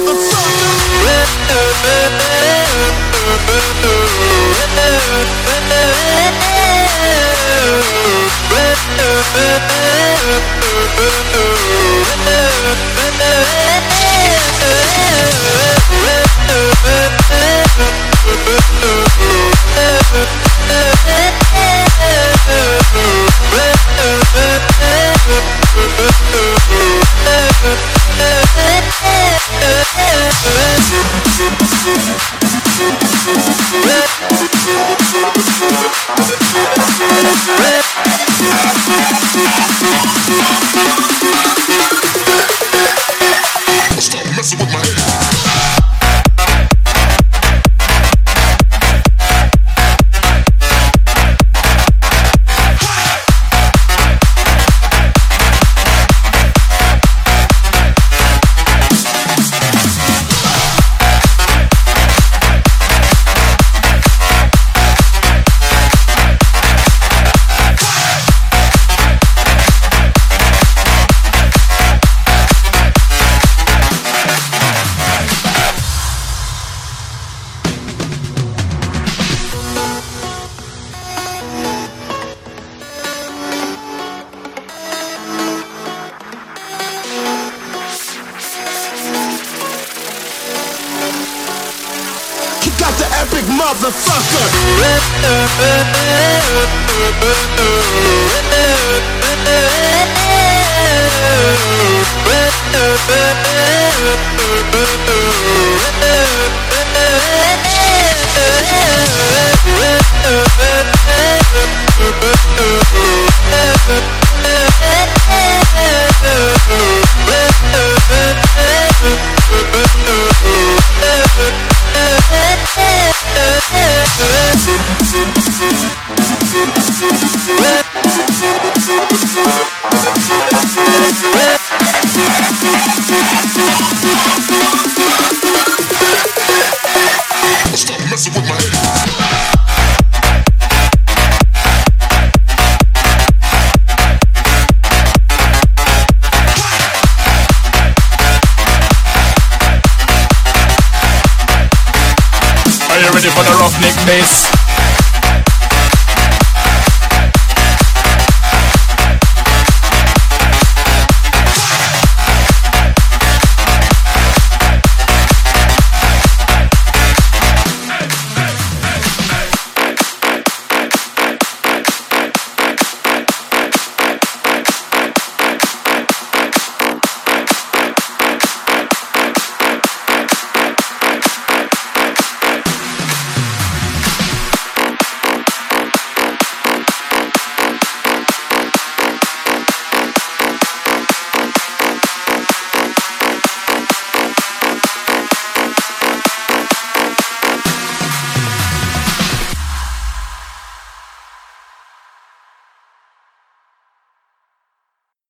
motherfucker. Música Are you ready for the Roughneck bass?